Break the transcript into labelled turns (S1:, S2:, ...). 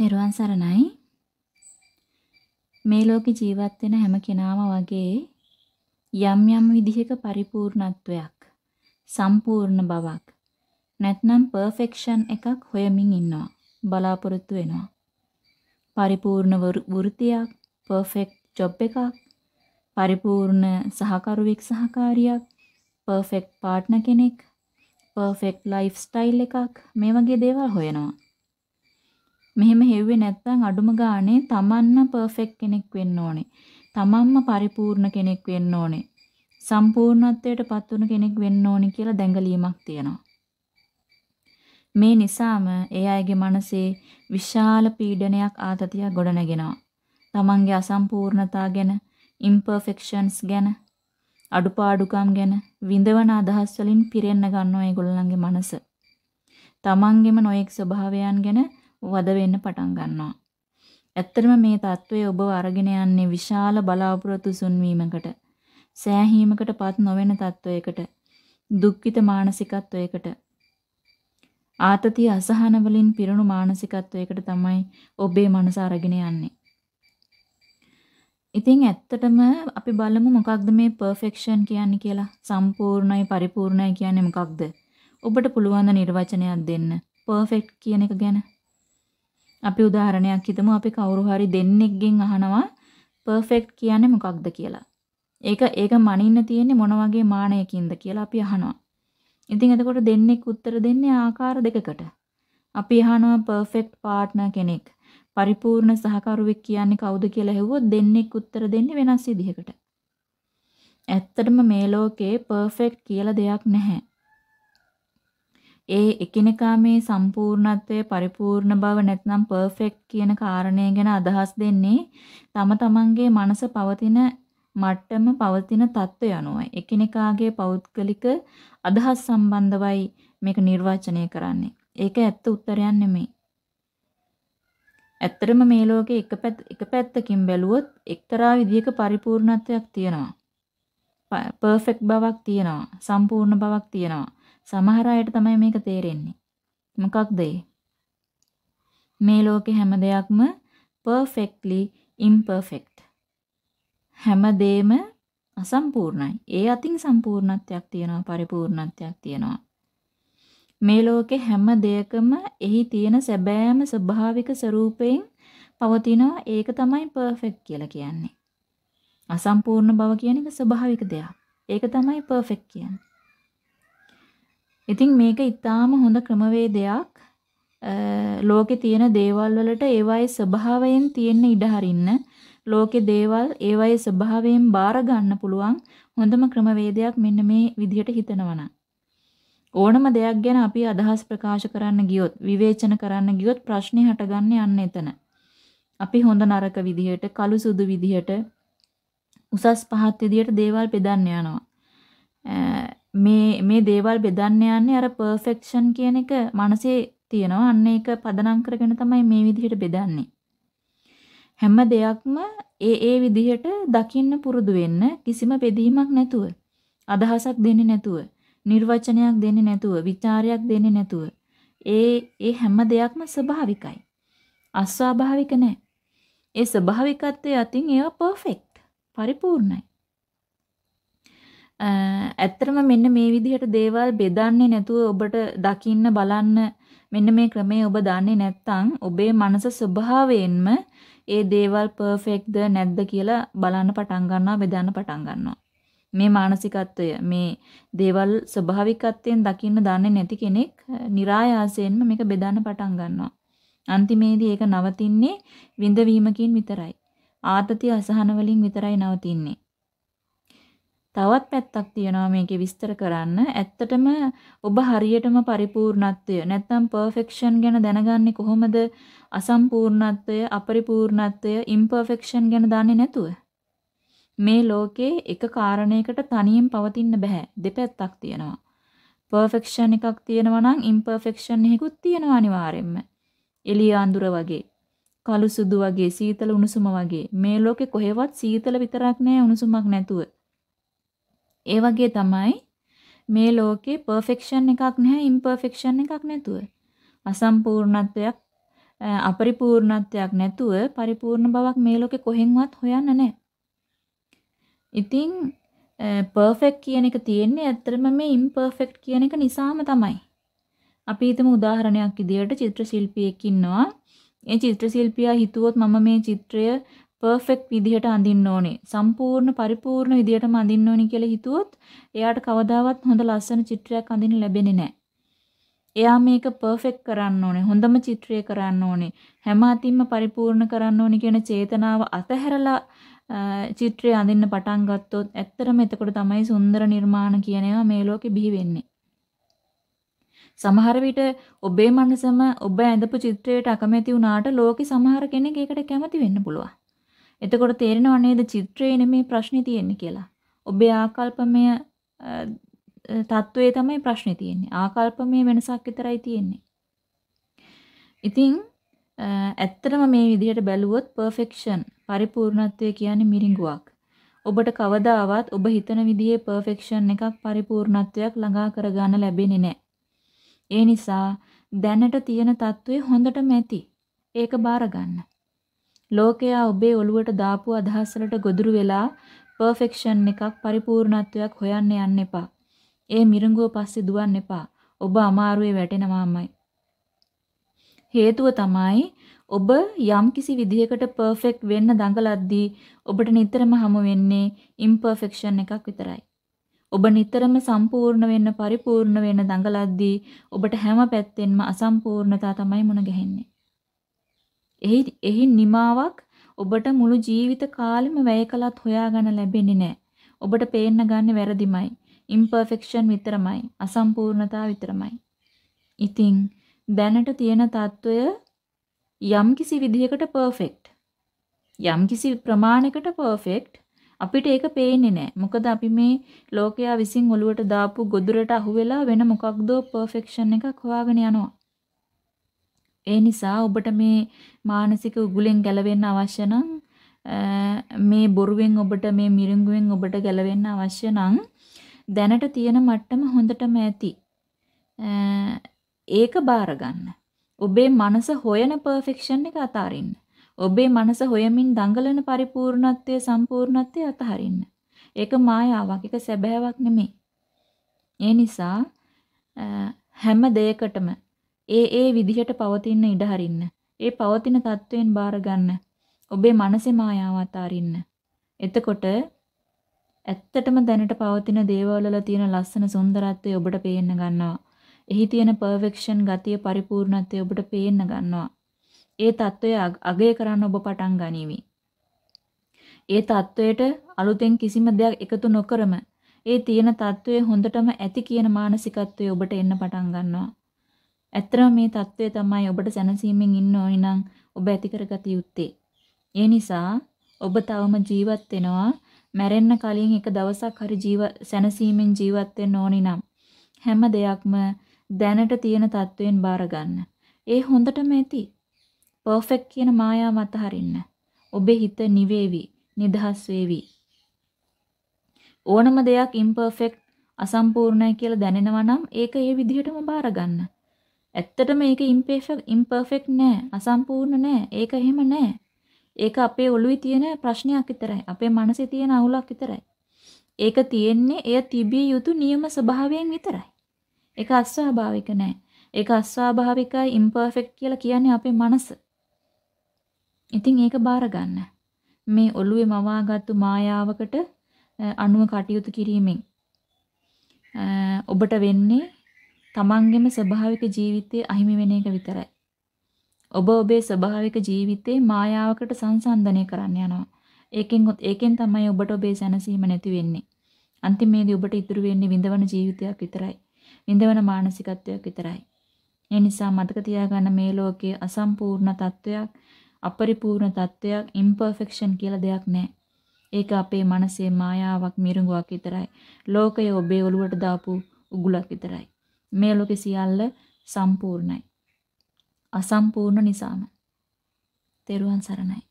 S1: තෙරුවන් සරණයි. මේ ලෝකේ ජීවත් වෙන හැම කෙනාම වගේ යම් යම් විදිහක පරිපූර්ණත්වයක්, සම්පූර්ණ බවක් නැත්නම් පර්ෆෙක්ෂන් එකක් හොයමින් ඉන්නවා. බලාපොරොත්තු වෙනවා. පරිපූර්ණ වෘත්තියක්, පර්ෆෙක්ට් ජොබ් එකක්, පරිපූර්ණ සහකරුවෙක් සහකාරියක්, පර්ෆෙක්ට් පාර්ට්නර් කෙනෙක්, පර්ෆෙක්ට් ලයිෆ් ස්ටයිල් එකක් මේ වගේ දේවල් හොයනවා. මෙහෙම හෙව්වේ නැත්නම් අඩුම ගානේ තමන්ම පර්ෆෙක්ට් කෙනෙක් වෙන්න ඕනේ. තමන්ම පරිපූර්ණ කෙනෙක් වෙන්න ඕනේ. සම්පූර්ණත්වයට පත් වුණ කෙනෙක් වෙන්න ඕනේ කියලා දැඟලීමක් තියෙනවා. මේ නිසාම ඒ අයගේ මනසේ විශාල පීඩනයක් ආතතියක් ගොඩනගෙනවා. තමන්ගේ අසම්පූර්ණතා ගැන, imperfections ගැන, අඩුපාඩුකම් ගැන විඳවන අදහස් වලින් පිරෙන්න ගන්නවා ඒගොල්ලන්ගේ මනස. තමන්ගේම නොයෙක් ස්වභාවයන් ගැන වද වෙන්න පටන් ගන්නවා. ඇත්තටම මේ தત્ත්වය ඔබව අරගෙන යන්නේ විශාල බලාපොරොත්තු සුන්වීමකට, සෑහීමකටපත් නොවන තත්වයකට, දුක්ඛිත මානසිකත්වයකට, ආතතිය අසහන වලින් පිරුණු මානසිකත්වයකට තමයි ඔබේ මනස අරගෙන යන්නේ. ඉතින් ඇත්තටම අපි බලමු මොකක්ද මේ පර්ෆෙක්ෂන් කියන්නේ කියලා. සම්පූර්ණයි පරිපූර්ණයි කියන්නේ මොකක්ද? ඔබට පුළුවන් ද නිර්වචනයක් දෙන්න. පර්ෆෙක්ට් කියන එක ගැන. අපි උදාහරණයක් හිතමු අපි කවුරු හරි දෙන්නෙක්ගෙන් අහනවා පර්ෆෙක්ට් කියන්නේ මොකක්ද කියලා. ඒක ඒක මනින්න තියෙන්නේ මොන වගේ මානයකින්ද කියලා අපි අහනවා. ඉතින් එතකොට දෙන්නෙක් උත්තර දෙන්නේ ආකාර දෙකකට. අපි අහනවා පර්ෆෙක්ට් පාර්ට්නර් කෙනෙක් පරිපූර්ණ සහකරුවෙක් කියන්නේ කවුද කියලා හෙව්වොත් දෙන්නෙක් උත්තර දෙන්නේ වෙනස් විදිහකට. ඇත්තටම මේ ලෝකේ පර්ෆෙක්ට් කියලා දෙයක් නැහැ. ඒ එකිනෙකා මේ සම්පූර්ණත්වය පරිපූර්ණ බව නැත්නම් පර්ෆෙක්ට් කියන කාරණය ගැන අදහස් දෙන්නේ තම තමන්ගේ මනස පවතින මට්ටම පවතින தত্ত্ব යනුවයි. එකිනෙකාගේ පෞද්ගලික අදහස් සම්බන්ධවයි මේක නිර්වචනය කරන්නේ. ඒක ඇත්ත උත්තරයක් නෙමෙයි. ඇත්තටම මේ ලෝකේ එක පැත් එක පැත්තකින් බැලුවොත් එක්තරා විදියක පරිපූර්ණත්වයක් තියෙනවා. පර්ෆෙක්ට් බවක් තියෙනවා සම්පූර්ණ බවක් තියෙනවා සමහර අයට තමයි මේක තේරෙන්නේ. මොකක්ද මේ ලෝකේ හැම දෙයක්ම perfectly imperfect. හැම දෙෙම අසම්පූර්ණයි. ඒ අතින් සම්පූර්ණත්වයක් තියෙනවා, පරිපූර්ණත්වයක් තියෙනවා. මේ ලෝකේ හැම දෙයකම එහි තියෙන සැබෑම ස්වභාවික ස්වરૂපයෙන් පවතිනවා. ඒක තමයි perfect කියලා කියන්නේ. අසම්පූර්ණ බව කියන එක ස්වභාවික දෙයක්. ඒක තමයි perfect කියන්නේ. ඉතින් මේක ඊටාම හොඳ ක්‍රමවේදයක් ලෝකේ තියෙන දේවල් වලට ඒවායේ ස්වභාවයෙන් තියෙන ඉඩ හරින්න ලෝකේ දේවල් ඒවායේ ස්වභාවයෙන් බාර ගන්න පුළුවන් හොඳම ක්‍රමවේදයක් මෙන්න මේ විදිහට හිතනවා ඕනම දෙයක් ගැන අපි අදහස් ප්‍රකාශ කරන්න ගියොත් විවේචන කරන්න ගියොත් ප්‍රශ්නේ හටගන්නේ අන්න එතන. අපි හොඳ නරක විදිහට කළු සුදු විදිහට උසස් පහත් විදිහට දේවල් බෙදන්න යනවා. මේ මේ දේවල් බෙදන්න යන්නේ අර පර්ෆෙක්ෂන් කියන එක මනසේ තියෙනවා. අන්න ඒක පදනම් කරගෙන තමයි මේ විදිහට බෙදන්නේ. හැම දෙයක්ම ඒ ඒ විදිහට දකින්න පුරුදු වෙන්න කිසිම බෙදීමක් නැතුව අදහසක් දෙන්නේ නැතුව නිර්වචනයක් දෙන්නේ නැතුව ਵਿਚාරයක් දෙන්නේ නැතුව ඒ ඒ හැම දෙයක්ම ස්වභාවිකයි අස්වාභාවික නැහැ ඒ ස්වභාවිකත්වයේ අතින් ඒවා පර්ෆෙක්ට් පරිපූර්ණයි ඇත්තටම මෙන්න මේ විදිහට දේවල් බෙදන්නේ නැතුව ඔබට දකින්න බලන්න මෙන්න මේ ක්‍රමය ඔබ දන්නේ නැත්නම් ඔබේ මනස ස්වභාවයෙන්ම ඒ දේවල් පර්ෆෙක්ට්ද නැද්ද කියලා බලන්න පටන් ගන්නවා බෙදන්න පටන් ගන්නවා. මේ මානසිකත්වය මේ දේවල් ස්වභාවිකත්වයෙන් දකින්න දන්නේ නැති කෙනෙක් નિરાයාසයෙන්ම මේක බෙදන්න පටන් ගන්නවා. අන්තිමේදී ඒක නවතින්නේ විඳවීමකින් විතරයි. ආතති අසහන වලින් විතරයි නවතින්නේ. තවත් පැත්තක් තියෙනවා මේකේ විස්තර කරන්න. ඇත්තටම ඔබ හරියටම පරිපූර්ණත්වය නැත්නම් පර්ෆෙක්ෂන් ගැන දැනගන්නේ කොහොමද? අසම්පූර්ණත්වය, අපරිපූර්ණත්වය, ඉම්පර්ෆෙක්ෂන් ගැන දන්නේ නැතුව. මේ ලෝකේ එක කාරණයකට තනියෙන් පවතින්න බෑ. දෙපැත්තක් තියෙනවා. පර්ෆෙක්ෂන් එකක් තියෙනවා නම් ඉම්පර්ෆෙක්ෂන් එකකුත් තියෙනවා අනිවාර්යෙන්ම. එළිය අඳුර වගේ, කළු සුදු වගේ, සීතල උණුසුම වගේ. මේ ලෝකේ කොහෙවත් සීතල විතරක් නෑ උණුසුමක් නැතුව. ඒ වගේ තමයි මේ ලෝකේ පර්ෆෙක්ෂන් එකක් නැහැ ඉම්පර්ෆෙක්ෂන් එකක් නැතුව. අසම්පූර්ණත්වයක් අපරිපූර්ණත්වයක් නැතුව පරිපූර්ණ බවක් මේ ලෝකේ කොහෙන්වත් හොයන්න නැහැ. ඉතින් පර්ෆෙක්ට් කියන එක තියෙන්නේ ඇත්තටම මේ ඉම්පර්ෆෙක්ට් කියන එක නිසාම තමයි. අපි හිතමු උදාහරණයක් විදියට චිත්‍ර ශිල්පියෙක් ඉන්නවා. ඒ චිත්‍ර ශිල්පියා හිතුවොත් මම මේ චිත්‍රය පර්ෆෙක්ට් විදිහට අඳින්න ඕනේ. සම්පූර්ණ පරිපූර්ණ විදිහටම අඳින්න ඕනේ කියලා හිතුවොත් එයාට කවදාවත් හොඳ ලස්සන චිත්‍රයක් අඳින්න ලැබෙන්නේ නැහැ. එයා මේක පර්ෆෙක්ට් කරන්න ඕනේ. හොඳම චිත්‍රය කරන්න ඕනේ. හැම අතින්ම පරිපූර්ණ කරන්න ඕනේ කියන චේතනාව අතහැරලා චිත්‍රය අඳින්න පටන් ගත්තොත් ඇත්තටම එතකොට තමයි සුන්දර නිර්මාණ කියන ඒවා මේ ලෝකෙ බිහි වෙන්නේ. සමහර විට ඔබේ මනසම ඔබ ඇඳපු චිත්‍රයට අකමැති වුණාට ලෝකෙ සමහර කෙනෙක් ඒකට කැමති වෙන්න පුළුවන්. එතකොට තේරෙනව නේද චිත්‍රයේ නෙමේ ප්‍රශ්නේ තියෙන්නේ කියලා. ඔබේ ආකල්පමය තත්වයේ තමයි ප්‍රශ්නේ තියෙන්නේ. ආකල්පමය වෙනසක් විතරයි තියෙන්නේ. ඉතින් ඇත්තටම මේ විදිහට බැලුවොත් perfection පරිපූර්ණත්වය කියන්නේ මිරිඟුවක්. ඔබට කවදාවත් ඔබ හිතන විදිහේ perfection එකක් පරිපූර්ණත්වයක් ළඟා කරගන්න ලැබෙන්නේ නැහැ. ඒ නිසා දැනට තියෙන తත්වය හොඳටම ඇති. ඒක බාර ගන්න. ලෝකයා ඔබේ ඔළුවට දාපු අදහස් වලට ගොදුරු වෙලා පර්ෆෙක්ෂන් එකක් පරිපූර්ණත්වයක් හොයන්න යන්න එපා. ඒ මිරිඟුව පස්සේ දුවන්න එපා. ඔබ අමාරුවේ වැටෙනවාමයි. හේතුව තමයි ඔබ යම්කිසි විදිහකට පර්ෆෙක්ට් වෙන්න දඟලද්දී ඔබට නිතරම හමු වෙන්නේ ඉම්පර්ෆෙක්ෂන් එකක් විතරයි. ඔබ නිතරම සම්පූර්ණ වෙන්න පරිපූර්ණ වෙන්න දඟලද්දී ඔබට හැම පැත්තෙන්ම අසම්පූර්ණතා තමයි මුණ ගැහෙන්නේ. එහි එහි නිමාවක් ඔබට මුළු ජීවිත කාලෙම වැය කළත් හොයාගන්න ලැබෙන්නේ නැහැ. ඔබට පේන්න ගන්න වැරදිමයි. ඉම්පර්ෆෙක්ෂන් විතරමයි. අසම්පූර්ණතාව විතරමයි. ඉතින් දැනට තියෙන తত্ত্বය යම්කිසි විදිහකට පර්ෆෙක්ට්. යම්කිසි ප්‍රමාණයකට පර්ෆෙක්ට්. අපිට ඒක පේන්නේ නැහැ. මොකද අපි මේ ලෝකයා විසින් ඔලුවට දාපු ගොදුරට අහුවෙලා වෙන මොකක්දෝ පර්ෆෙක්ෂන් එකක් හොයාගෙන යනවා. ඒ නිසා ඔබට මේ මානසික උගුලෙන් ගැලවෙන්න අවශ්‍ය නම් මේ බොරුවෙන් ඔබට මේ මිරිඟුවෙන් ඔබට ගැලවෙන්න අවශ්‍ය නම් දැනට තියෙන මට්ටම හොඳටම ඇති. ඒක බාර ගන්න. ඔබේ මනස හොයන පර්ෆෙක්ෂන් එක අතාරින්න. ඔබේ මනස හොයමින් දඟලන පරිපූර්ණත්වයේ සම්පූර්ණත්වයේ අතහරින්න. ඒක මායාවක්. ඒක සැබෑවක් නෙමෙයි. ඒ නිසා හැම දෙයකටම ඒ ඒ විදිහට පවතින්න ඉඩ හරින්න. ඒ පවතින தත්වයෙන් බාර ගන්න. ඔබේ මනසේ මායාවත් අරින්න. එතකොට ඇත්තටම දැනට පවතින දේවල් වල තියෙන ලස්සන සුන්දරත්වය ඔබට පේන්න ගන්නවා. එහි තියෙන පර්ෆෙක්ෂන් ගතිය පරිපූර්ණත්වය ඔබට පේන්න ගන්නවා. ඒ తত্ত্বය අගය කරන්න ඔබ පටන් ගනිවි. ඒ తত্ত্বයට අලුතෙන් කිසිම දෙයක් එකතු නොකරම ඒ තියෙන తত্ত্বය හොඳටම ඇති කියන මානසිකත්වය ඔබට එන්න පටන් ගන්නවා. ඇත්තම මේ தત્ත්වය තමයි ඔබට සැනසීමෙන් ඉන්න ඕනි නම් ඔබ ඇති කරගත යුත්තේ. ඒ නිසා ඔබ තවම ජීවත් වෙනවා මැරෙන්න කලින් එක දවසක් හරි ජීව සැනසීමෙන් ජීවත් වෙන්න ඕනි නම් හැම දෙයක්ම දැනට තියෙන தත්වෙන් බාර ගන්න. ඒ හොඳටම ඇති. පර්ෆෙක්ට් කියන මායාව මත හරින්න. ඔබේ හිත නිවේවි, නිදහස් වේවි. ඕනම දෙයක් ඉම්පර්ෆෙක්ට්, අසම්පූර්ණයි කියලා දැනෙනවා නම් ඒක ඒ විදිහටම බාර ගන්න. ඇත්තටම ඒක ඉම්පර්ෆෙක්ට් ඉම්පර්ෆෙක්ට් නෑ, අසම්පූර්ණ නෑ. ඒක එහෙම නෑ. ඒක අපේ ඔළුවේ තියෙන ප්‍රශ්නයක් විතරයි. අපේ මනසේ තියෙන අවුලක් විතරයි. ඒක තියෙන්නේ එය තිබිය යුතු නියම ස්වභාවයෙන් විතරයි. ඒක අස්වාභාවික නෑ. ඒක අස්වාභාවිකයි ඉම්පර්ෆෙක්ට් කියලා කියන්නේ අපේ මනස. ඉතින් ඒක බාර ගන්න. මේ ඔළුවේ මවාගත්තු මායාවකට අනුව කටයුතු කිරීමෙන් ඔබට වෙන්නේ තමන්ගේම ස්වභාවික ජීවිතයේ අහිමි වෙන එක විතරයි. ඔබ ඔබේ ස්වභාවික ජීවිතේ මායාවකට සංසන්දනය කරන්න යනවා. ඒකෙන් ඒකෙන් තමයි ඔබට ඔබේ සැනසීම නැති වෙන්නේ. අන්තිමේදී ඔබට ඉතුරු වෙන්නේ විඳවන ජීවිතයක් විතරයි. විඳවන මානසිකත්වයක් විතරයි. ඒ නිසා මතක තියාගන්න මේ ලෝකයේ අසම්පූර්ණ තත්වයක් අපරිපූර්ණ තත්වයක් ඉම්පර්ෆෙක්ෂන් කියලා දෙයක් නැහැ. ඒක අපේ මනසේ මායාවක් මිරිඟුවක් විතරයි. ලෝකය ඔබේ ඔළුවට දාපු උගුලක් විතරයි. මේ ලෝකෙ සියල්ල සම්පූර්ණයි. අසම්පූර්ණ නිසාම. තෙරුවන් සරණයි.